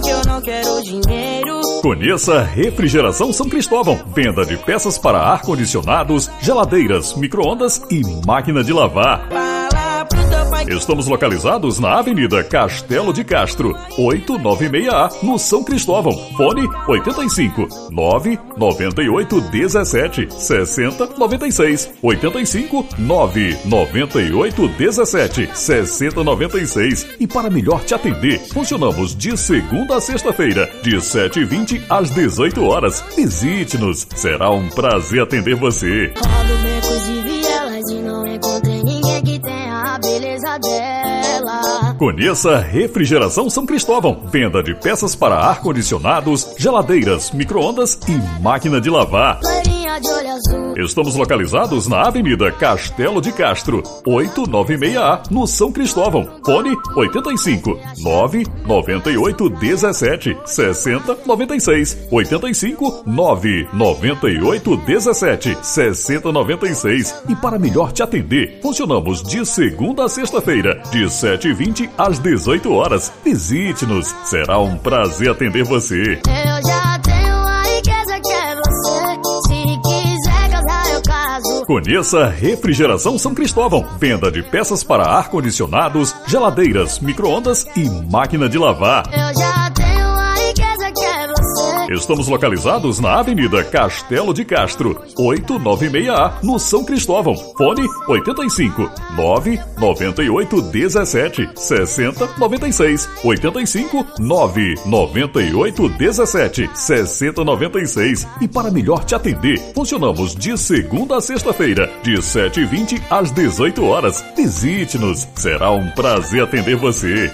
que eu não quero dinheiro. Conheça Refrigeração São Cristóvão. Venda de peças para ar-condicionados, geladeiras, micro-ondas e máquina de lavar. Estamos localizados na Avenida Castelo de Castro, 896A, no São Cristóvão. Fone 85 998 17 60 96. 85 998 17 60 96. E para melhor te atender, funcionamos de segunda a sexta-feira, de 7h20 às 18 horas. Visite-nos, será um prazer atender você. Rodo dela. Conheça Refrigeração São Cristóvão. Venda de peças para ar-condicionados, geladeiras, micro-ondas e máquina de lavar. Estamos localizados na Avenida Castelo de Castro, 896A, no São Cristóvão. Fone 85 998 17 60 96. 85 998 17 60 96. E para melhor te atender, funcionamos de segunda a sexta-feira, de 7h20 às 18 horas. Visite-nos, será um prazer atender você. Eu já Conheça Refrigeração São Cristóvão. Venda de peças para ar-condicionados, geladeiras, micro-ondas e máquina de lavar. Estamos localizados na Avenida Castelo de Castro, 896A, no São Cristóvão. Fone 85 998 17 60 96. 85 998 17 60 96. E para melhor te atender, funcionamos de segunda a sexta-feira, de 7h20 às 18 horas. Visite-nos, será um prazer atender você.